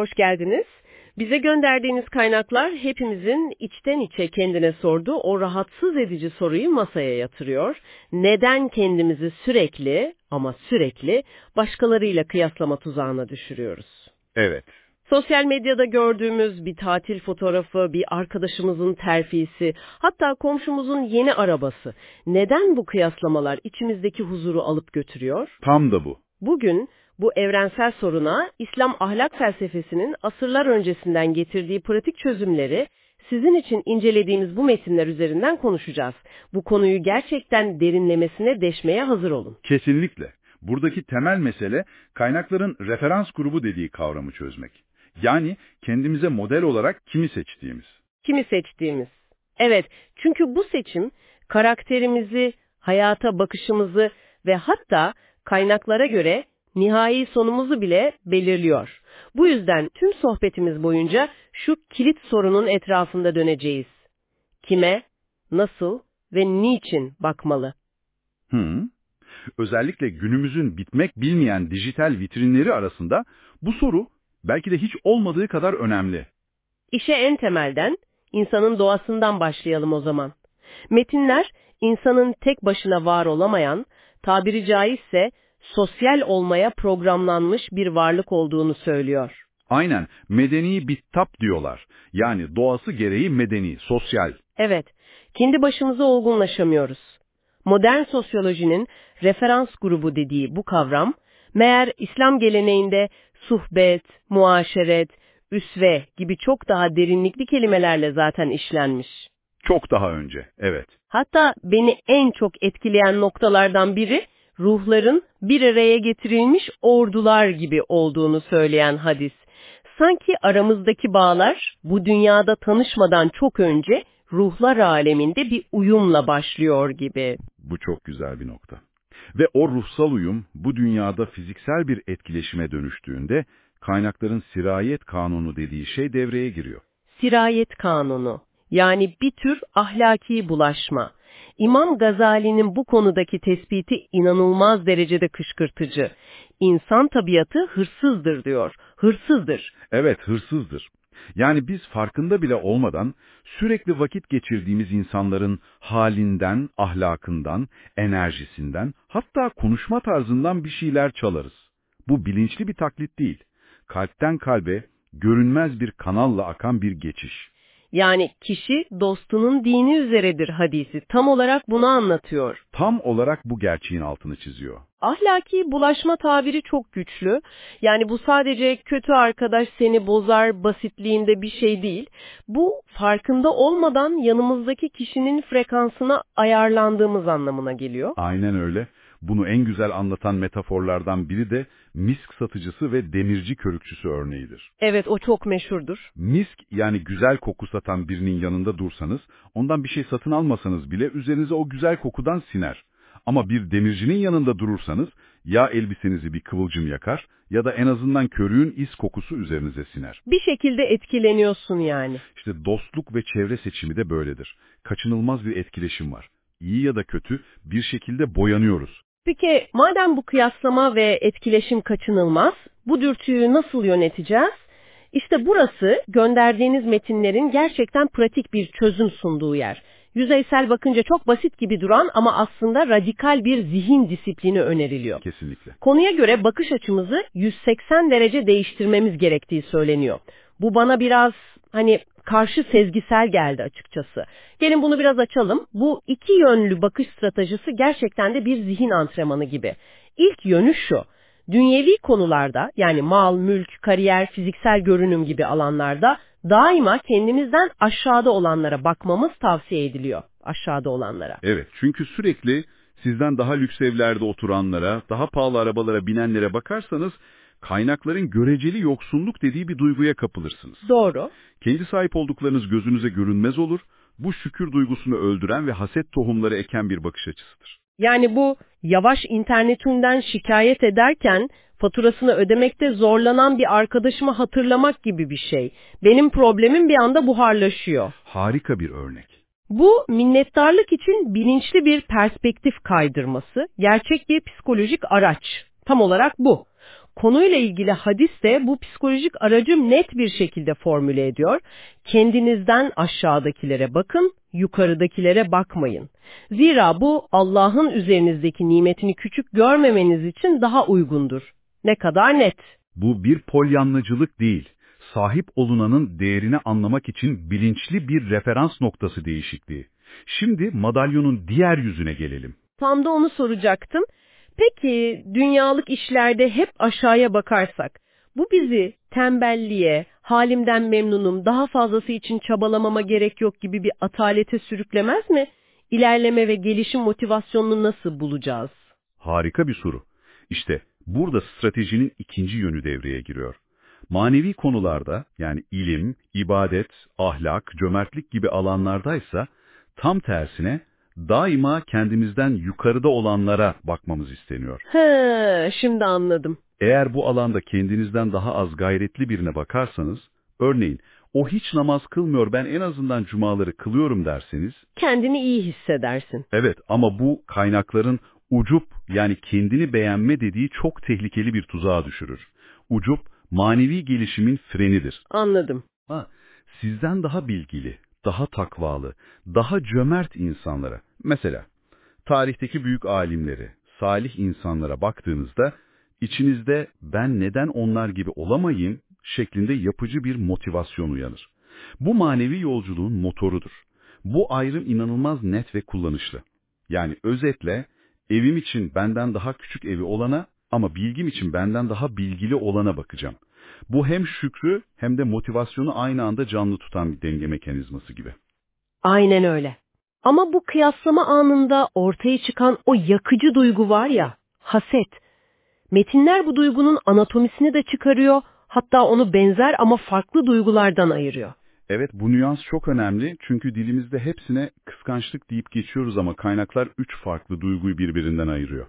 Hoş geldiniz. Bize gönderdiğiniz kaynaklar hepimizin içten içe kendine sorduğu o rahatsız edici soruyu masaya yatırıyor. Neden kendimizi sürekli ama sürekli başkalarıyla kıyaslama tuzağına düşürüyoruz? Evet. Sosyal medyada gördüğümüz bir tatil fotoğrafı, bir arkadaşımızın terfisi, hatta komşumuzun yeni arabası. Neden bu kıyaslamalar içimizdeki huzuru alıp götürüyor? Tam da bu. Bugün bu evrensel soruna İslam ahlak felsefesinin asırlar öncesinden getirdiği pratik çözümleri sizin için incelediğimiz bu metinler üzerinden konuşacağız. Bu konuyu gerçekten derinlemesine deşmeye hazır olun. Kesinlikle. Buradaki temel mesele kaynakların referans grubu dediği kavramı çözmek. Yani kendimize model olarak kimi seçtiğimiz. Kimi seçtiğimiz. Evet, çünkü bu seçim karakterimizi, hayata bakışımızı ve hatta kaynaklara göre nihai sonumuzu bile belirliyor. Bu yüzden tüm sohbetimiz boyunca şu kilit sorunun etrafında döneceğiz. Kime, nasıl ve niçin bakmalı? Hı. Özellikle günümüzün bitmek bilmeyen dijital vitrinleri arasında bu soru belki de hiç olmadığı kadar önemli. İşe en temelden, insanın doğasından başlayalım o zaman. Metinler, insanın tek başına var olamayan, tabiri caizse sosyal olmaya programlanmış bir varlık olduğunu söylüyor. Aynen, medeni bittap diyorlar. Yani doğası gereği medeni, sosyal. Evet, kendi başımıza olgunlaşamıyoruz. Modern sosyolojinin referans grubu dediği bu kavram, meğer İslam geleneğinde suhbet, muaşeret, üsve gibi çok daha derinlikli kelimelerle zaten işlenmiş. Çok daha önce, evet. Hatta beni en çok etkileyen noktalardan biri, ruhların bir araya getirilmiş ordular gibi olduğunu söyleyen hadis. Sanki aramızdaki bağlar bu dünyada tanışmadan çok önce ruhlar aleminde bir uyumla başlıyor gibi. Bu çok güzel bir nokta. Ve o ruhsal uyum bu dünyada fiziksel bir etkileşime dönüştüğünde kaynakların sirayet kanunu dediği şey devreye giriyor. Sirayet kanunu yani bir tür ahlaki bulaşma. İmam Gazali'nin bu konudaki tespiti inanılmaz derecede kışkırtıcı. İnsan tabiatı hırsızdır diyor. Hırsızdır. Evet, hırsızdır. Yani biz farkında bile olmadan sürekli vakit geçirdiğimiz insanların halinden, ahlakından, enerjisinden, hatta konuşma tarzından bir şeyler çalarız. Bu bilinçli bir taklit değil. Kalpten kalbe, görünmez bir kanalla akan bir geçiş. Yani kişi dostunun dini üzeredir hadisi tam olarak bunu anlatıyor. Tam olarak bu gerçeğin altını çiziyor. Ahlaki bulaşma tabiri çok güçlü. Yani bu sadece kötü arkadaş seni bozar basitliğinde bir şey değil. Bu farkında olmadan yanımızdaki kişinin frekansına ayarlandığımız anlamına geliyor. Aynen öyle. Bunu en güzel anlatan metaforlardan biri de misk satıcısı ve demirci körükçüsü örneğidir. Evet o çok meşhurdur. Misk yani güzel koku satan birinin yanında dursanız, ondan bir şey satın almasanız bile üzerinize o güzel kokudan siner. Ama bir demircinin yanında durursanız ya elbisenizi bir kıvılcım yakar ya da en azından körüğün is kokusu üzerinize siner. Bir şekilde etkileniyorsun yani. İşte dostluk ve çevre seçimi de böyledir. Kaçınılmaz bir etkileşim var. İyi ya da kötü bir şekilde boyanıyoruz. Peki madem bu kıyaslama ve etkileşim kaçınılmaz, bu dürtüyü nasıl yöneteceğiz? İşte burası gönderdiğiniz metinlerin gerçekten pratik bir çözüm sunduğu yer. Yüzeysel bakınca çok basit gibi duran ama aslında radikal bir zihin disiplini öneriliyor. Kesinlikle. Konuya göre bakış açımızı 180 derece değiştirmemiz gerektiği söyleniyor. Bu bana biraz hani karşı sezgisel geldi açıkçası. Gelin bunu biraz açalım. Bu iki yönlü bakış stratejisi gerçekten de bir zihin antrenmanı gibi. İlk yönü şu. Dünyevi konularda yani mal, mülk, kariyer, fiziksel görünüm gibi alanlarda daima kendimizden aşağıda olanlara bakmamız tavsiye ediliyor. Aşağıda olanlara. Evet çünkü sürekli sizden daha lüks evlerde oturanlara, daha pahalı arabalara binenlere bakarsanız kaynakların göreceli yoksunluk dediği bir duyguya kapılırsınız. Doğru. Kendi sahip olduklarınız gözünüze görünmez olur. Bu şükür duygusunu öldüren ve haset tohumları eken bir bakış açısıdır. Yani bu yavaş internetinden şikayet ederken faturasını ödemekte zorlanan bir arkadaşımı hatırlamak gibi bir şey. Benim problemim bir anda buharlaşıyor. Harika bir örnek. Bu minnettarlık için bilinçli bir perspektif kaydırması, gerçek bir psikolojik araç. Tam olarak bu. Konuyla ilgili hadis de bu psikolojik aracı net bir şekilde formüle ediyor. Kendinizden aşağıdakilere bakın, yukarıdakilere bakmayın. Zira bu Allah'ın üzerinizdeki nimetini küçük görmemeniz için daha uygundur. Ne kadar net. Bu bir polyanlacılık değil. Sahip olunanın değerini anlamak için bilinçli bir referans noktası değişikliği. Şimdi madalyonun diğer yüzüne gelelim. Tam da onu soracaktım. Peki dünyalık işlerde hep aşağıya bakarsak, bu bizi tembelliğe, halimden memnunum, daha fazlası için çabalamama gerek yok gibi bir atalete sürüklemez mi? İlerleme ve gelişim motivasyonunu nasıl bulacağız? Harika bir soru. İşte burada stratejinin ikinci yönü devreye giriyor. Manevi konularda yani ilim, ibadet, ahlak, cömertlik gibi alanlardaysa tam tersine daima kendimizden yukarıda olanlara bakmamız isteniyor. He, şimdi anladım. Eğer bu alanda kendinizden daha az gayretli birine bakarsanız, örneğin o hiç namaz kılmıyor ben en azından cumaları kılıyorum derseniz, Kendini iyi hissedersin. evet ama bu kaynakların ucup yani kendini beğenme dediği çok tehlikeli bir tuzağa düşürür. Ucup manevi gelişimin frenidir. Anladım. Ha, sizden daha bilgili, daha takvalı, daha cömert insanlara, mesela tarihteki büyük alimleri, salih insanlara baktığınızda içinizde ben neden onlar gibi olamayayım şeklinde yapıcı bir motivasyon uyanır. Bu manevi yolculuğun motorudur. Bu ayrım inanılmaz net ve kullanışlı. Yani özetle evim için benden daha küçük evi olana ama bilgim için benden daha bilgili olana bakacağım. Bu hem şükrü hem de motivasyonu aynı anda canlı tutan bir denge mekanizması gibi. Aynen öyle. Ama bu kıyaslama anında ortaya çıkan o yakıcı duygu var ya, haset. Metinler bu duygunun anatomisini de çıkarıyor, hatta onu benzer ama farklı duygulardan ayırıyor. Evet bu nüans çok önemli çünkü dilimizde hepsine kıskançlık deyip geçiyoruz ama kaynaklar üç farklı duyguyu birbirinden ayırıyor.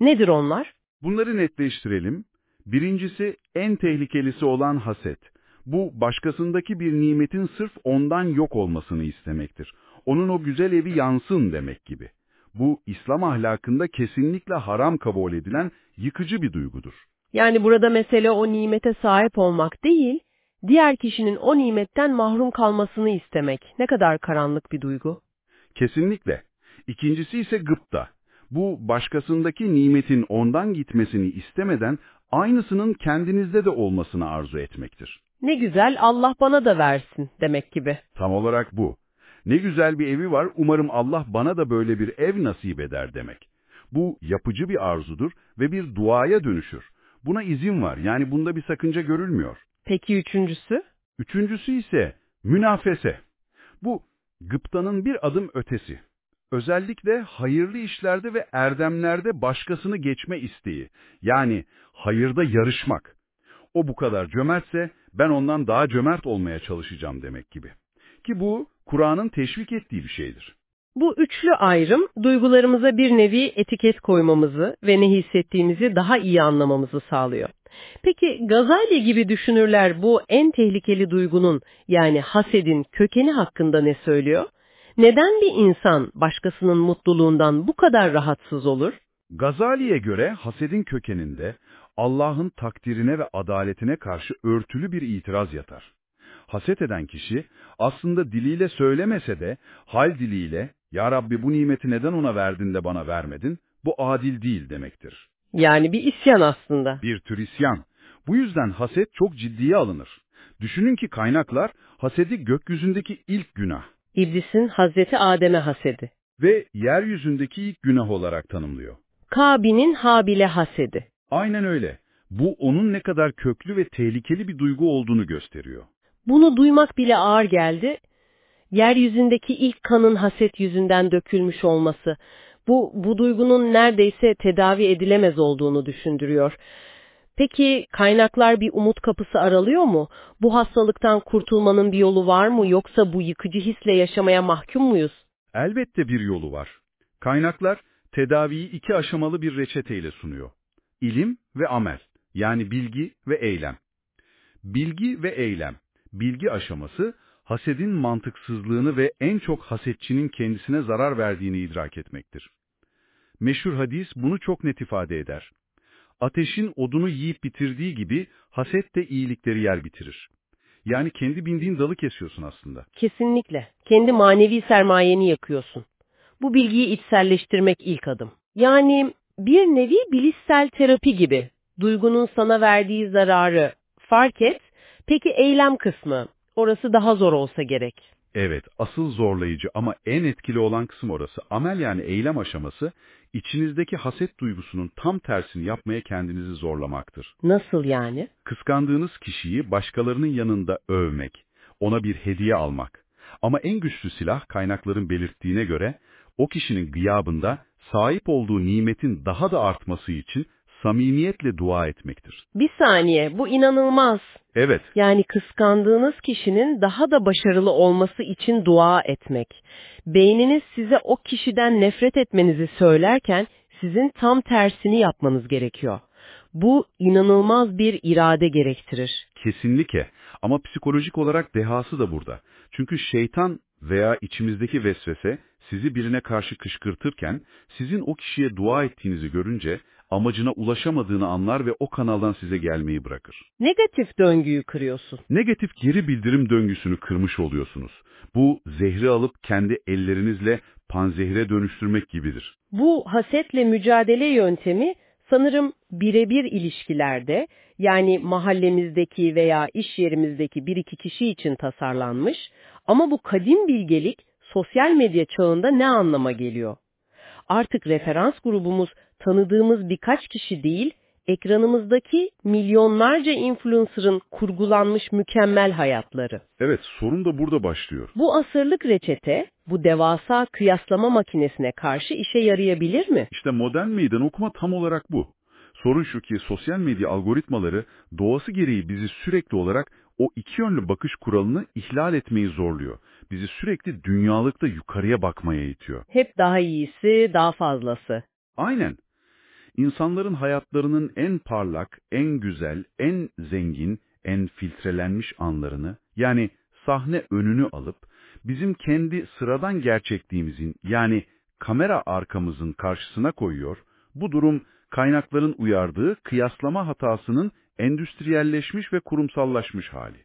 Nedir onlar? Bunları netleştirelim. Birincisi en tehlikelisi olan haset. Bu başkasındaki bir nimetin sırf ondan yok olmasını istemektir. Onun o güzel evi yansın demek gibi. Bu İslam ahlakında kesinlikle haram kabul edilen yıkıcı bir duygudur. Yani burada mesele o nimete sahip olmak değil, diğer kişinin o nimetten mahrum kalmasını istemek. Ne kadar karanlık bir duygu. Kesinlikle. İkincisi ise gıpta. Bu başkasındaki nimetin ondan gitmesini istemeden aynısının kendinizde de olmasını arzu etmektir. Ne güzel Allah bana da versin demek gibi. Tam olarak bu. Ne güzel bir evi var, umarım Allah bana da böyle bir ev nasip eder demek. Bu yapıcı bir arzudur ve bir duaya dönüşür. Buna izin var, yani bunda bir sakınca görülmüyor. Peki üçüncüsü? Üçüncüsü ise münafese. Bu gıptanın bir adım ötesi. Özellikle hayırlı işlerde ve erdemlerde başkasını geçme isteği. Yani hayırda yarışmak. O bu kadar cömertse ben ondan daha cömert olmaya çalışacağım demek gibi. Ki bu Kur'an'ın teşvik ettiği bir şeydir. Bu üçlü ayrım duygularımıza bir nevi etiket koymamızı ve ne hissettiğimizi daha iyi anlamamızı sağlıyor. Peki Gazali gibi düşünürler bu en tehlikeli duygunun yani hasedin kökeni hakkında ne söylüyor? Neden bir insan başkasının mutluluğundan bu kadar rahatsız olur? Gazali'ye göre hasedin kökeninde Allah'ın takdirine ve adaletine karşı örtülü bir itiraz yatar. Haset eden kişi aslında diliyle söylemese de hal diliyle ''Ya Rabbi bu nimeti neden ona verdin de bana vermedin?'' bu adil değil demektir. Yani bir isyan aslında. Bir tür isyan. Bu yüzden haset çok ciddiye alınır. Düşünün ki kaynaklar hasedi gökyüzündeki ilk günah İblisin Hazreti Adem'e hasedi. ve yeryüzündeki ilk günah olarak tanımlıyor. Kabil'in Habil'e hasedi. Aynen öyle. Bu onun ne kadar köklü ve tehlikeli bir duygu olduğunu gösteriyor. Bunu duymak bile ağır geldi. Yeryüzündeki ilk kanın haset yüzünden dökülmüş olması, bu, bu duygunun neredeyse tedavi edilemez olduğunu düşündürüyor. Peki kaynaklar bir umut kapısı aralıyor mu? Bu hastalıktan kurtulmanın bir yolu var mı yoksa bu yıkıcı hisle yaşamaya mahkum muyuz? Elbette bir yolu var. Kaynaklar tedaviyi iki aşamalı bir reçeteyle sunuyor. İlim ve amel, yani bilgi ve eylem. Bilgi ve eylem. Bilgi aşaması, hasedin mantıksızlığını ve en çok hasetçinin kendisine zarar verdiğini idrak etmektir. Meşhur hadis bunu çok net ifade eder. Ateşin odunu yiyip bitirdiği gibi haset de iyilikleri yer bitirir. Yani kendi bindiğin dalı kesiyorsun aslında. Kesinlikle. Kendi manevi sermayeni yakıyorsun. Bu bilgiyi içselleştirmek ilk adım. Yani bir nevi bilişsel terapi gibi. Duygunun sana verdiği zararı fark et. Peki eylem kısmı? Orası daha zor olsa gerek. Evet, asıl zorlayıcı ama en etkili olan kısım orası. Amel yani eylem aşaması, içinizdeki haset duygusunun tam tersini yapmaya kendinizi zorlamaktır. Nasıl yani? Kıskandığınız kişiyi başkalarının yanında övmek, ona bir hediye almak. Ama en güçlü silah kaynakların belirttiğine göre, o kişinin gıyabında sahip olduğu nimetin daha da artması için samimiyetle dua etmektir. Bir saniye, bu inanılmaz. Evet, Yani kıskandığınız kişinin daha da başarılı olması için dua etmek. Beyniniz size o kişiden nefret etmenizi söylerken sizin tam tersini yapmanız gerekiyor. Bu inanılmaz bir irade gerektirir. kesinlikle. Ama psikolojik olarak dehası da burada. Çünkü şeytan veya içimizdeki vesvese sizi birine karşı kışkırtırken sizin o kişiye dua ettiğinizi görünce amacına ulaşamadığını anlar ve o kanaldan size gelmeyi bırakır. Negatif döngüyü kırıyorsun. Negatif geri bildirim döngüsünü kırmış oluyorsunuz. Bu zehri alıp kendi ellerinizle panzehire dönüştürmek gibidir. Bu hasetle mücadele yöntemi sanırım birebir ilişkilerde yani mahallemizdeki veya iş yerimizdeki bir iki kişi için tasarlanmış ama bu kadim bilgelik sosyal medya çağında ne anlama geliyor? Artık referans grubumuz tanıdığımız birkaç kişi değil, ekranımızdaki milyonlarca influencer'ın kurgulanmış mükemmel hayatları. Evet, sorun da burada başlıyor. Bu asırlık reçete, bu devasa kıyaslama makinesine karşı işe yarayabilir mi? İşte modern meydan okuma tam olarak bu. Sorun şu ki sosyal medya algoritmaları doğası gereği bizi sürekli olarak o iki yönlü bakış kuralını ihlal etmeyi zorluyor. Bizi sürekli dünyalıkta yukarıya bakmaya itiyor. Hep daha iyisi, daha fazlası. Aynen. İnsanların hayatlarının en parlak, en güzel, en zengin, en filtrelenmiş anlarını, yani sahne önünü alıp, bizim kendi sıradan gerçekliğimizin, yani kamera arkamızın karşısına koyuyor, bu durum kaynakların uyardığı kıyaslama hatasının endüstriyelleşmiş ve kurumsallaşmış hali.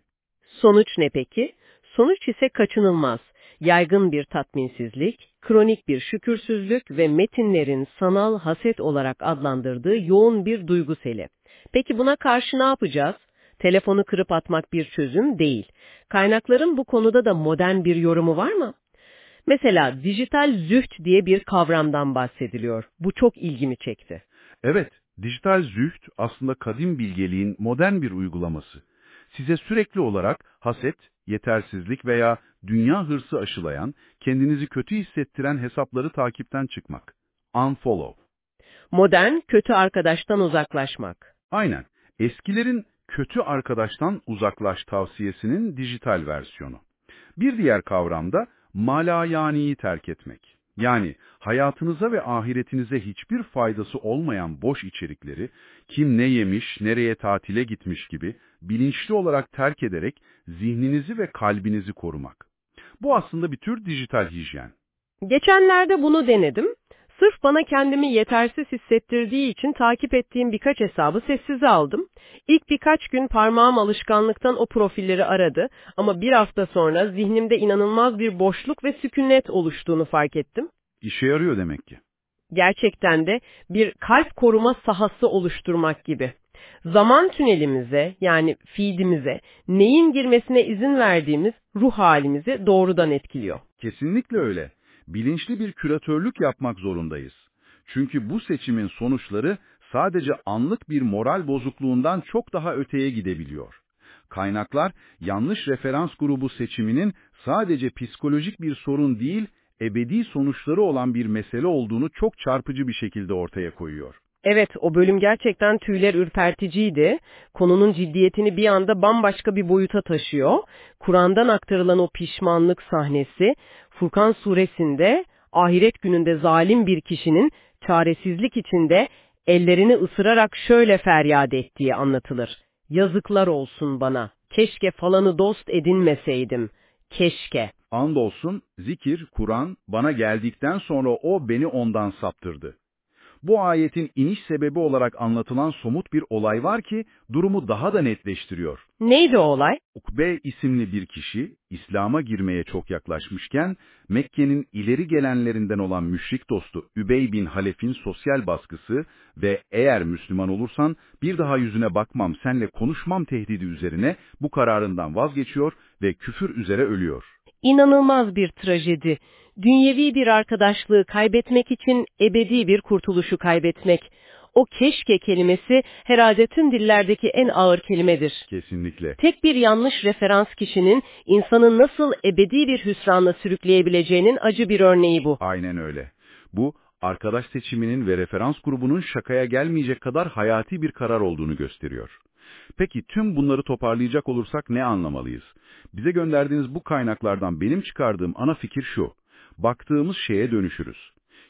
Sonuç ne peki? Sonuç ise kaçınılmaz. Yaygın bir tatminsizlik, kronik bir şükürsüzlük ve metinlerin sanal haset olarak adlandırdığı yoğun bir duygu seli. Peki buna karşı ne yapacağız? Telefonu kırıp atmak bir çözüm değil. Kaynakların bu konuda da modern bir yorumu var mı? Mesela dijital züht diye bir kavramdan bahsediliyor. Bu çok ilgimi çekti. Evet, dijital züht aslında kadim bilgeliğin modern bir uygulaması. Size sürekli olarak haset, yetersizlik veya dünya hırsı aşılayan, kendinizi kötü hissettiren hesapları takipten çıkmak. Unfollow. Modern, kötü arkadaştan uzaklaşmak. Aynen. Eskilerin kötü arkadaştan uzaklaş tavsiyesinin dijital versiyonu. Bir diğer kavram da malayaniyi terk etmek. Yani hayatınıza ve ahiretinize hiçbir faydası olmayan boş içerikleri, kim ne yemiş, nereye tatile gitmiş gibi bilinçli olarak terk ederek zihninizi ve kalbinizi korumak. Bu aslında bir tür dijital hijyen. Geçenlerde bunu denedim. Sırf bana kendimi yetersiz hissettirdiği için takip ettiğim birkaç hesabı sessize aldım. İlk birkaç gün parmağım alışkanlıktan o profilleri aradı ama bir hafta sonra zihnimde inanılmaz bir boşluk ve sükunet oluştuğunu fark ettim. İşe yarıyor demek ki. Gerçekten de bir kalp koruma sahası oluşturmak gibi. Zaman tünelimize yani feedimize neyin girmesine izin verdiğimiz ruh halimizi doğrudan etkiliyor. Kesinlikle öyle. Bilinçli bir küratörlük yapmak zorundayız. Çünkü bu seçimin sonuçları sadece anlık bir moral bozukluğundan çok daha öteye gidebiliyor. Kaynaklar yanlış referans grubu seçiminin sadece psikolojik bir sorun değil, ebedi sonuçları olan bir mesele olduğunu çok çarpıcı bir şekilde ortaya koyuyor. Evet, o bölüm gerçekten tüyler ürperticiydi. Konunun ciddiyetini bir anda bambaşka bir boyuta taşıyor. Kur'an'dan aktarılan o pişmanlık sahnesi, Furkan suresinde ahiret gününde zalim bir kişinin çaresizlik içinde ellerini ısırarak şöyle feryat ettiği anlatılır. Yazıklar olsun bana, keşke falanı dost edinmeseydim, keşke. Andolsun zikir, Kur'an bana geldikten sonra o beni ondan saptırdı. Bu ayetin iniş sebebi olarak anlatılan somut bir olay var ki durumu daha da netleştiriyor. Neydi o olay? Ukbe isimli bir kişi İslam'a girmeye çok yaklaşmışken Mekke'nin ileri gelenlerinden olan müşrik dostu Übey bin Halef'in sosyal baskısı ve eğer Müslüman olursan bir daha yüzüne bakmam senle konuşmam tehdidi üzerine bu kararından vazgeçiyor ve küfür üzere ölüyor. İnanılmaz bir trajedi. Dünyevi bir arkadaşlığı kaybetmek için ebedi bir kurtuluşu kaybetmek. O keşke kelimesi herhalde tüm dillerdeki en ağır kelimedir. Kesinlikle. Tek bir yanlış referans kişinin insanı nasıl ebedi bir hüsranla sürükleyebileceğinin acı bir örneği bu. Aynen öyle. Bu, arkadaş seçiminin ve referans grubunun şakaya gelmeyecek kadar hayati bir karar olduğunu gösteriyor. Peki tüm bunları toparlayacak olursak ne anlamalıyız? Bize gönderdiğiniz bu kaynaklardan benim çıkardığım ana fikir şu. Baktığımız şeye dönüşürüz.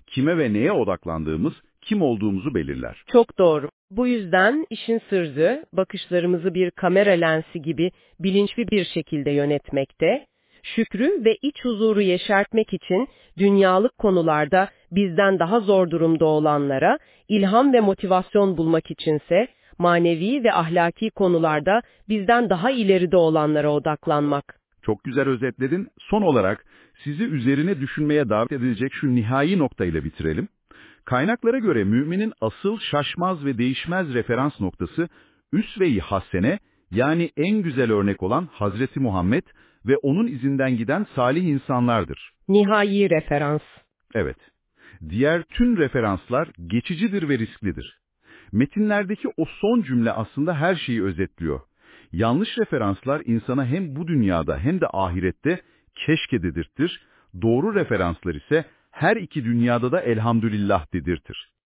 Kime ve neye odaklandığımız, kim olduğumuzu belirler. Çok doğru. Bu yüzden işin sırrı bakışlarımızı bir kamera lensi gibi bilinçli bir şekilde yönetmekte, şükrü ve iç huzuru yeşertmek için dünyalık konularda bizden daha zor durumda olanlara, ilham ve motivasyon bulmak içinse manevi ve ahlaki konularda bizden daha ileride olanlara odaklanmak. Çok güzel özetledin. Son olarak sizi üzerine düşünmeye davet edilecek şu nihai noktayla bitirelim. Kaynaklara göre müminin asıl şaşmaz ve değişmez referans noktası üsve-i hasene yani en güzel örnek olan Hazreti Muhammed ve onun izinden giden salih insanlardır. Nihai referans. Evet. Diğer tüm referanslar geçicidir ve risklidir. Metinlerdeki o son cümle aslında her şeyi özetliyor. Yanlış referanslar insana hem bu dünyada hem de ahirette keşke dedirtir, doğru referanslar ise her iki dünyada da elhamdülillah dedirtir.